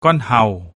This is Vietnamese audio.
con hàu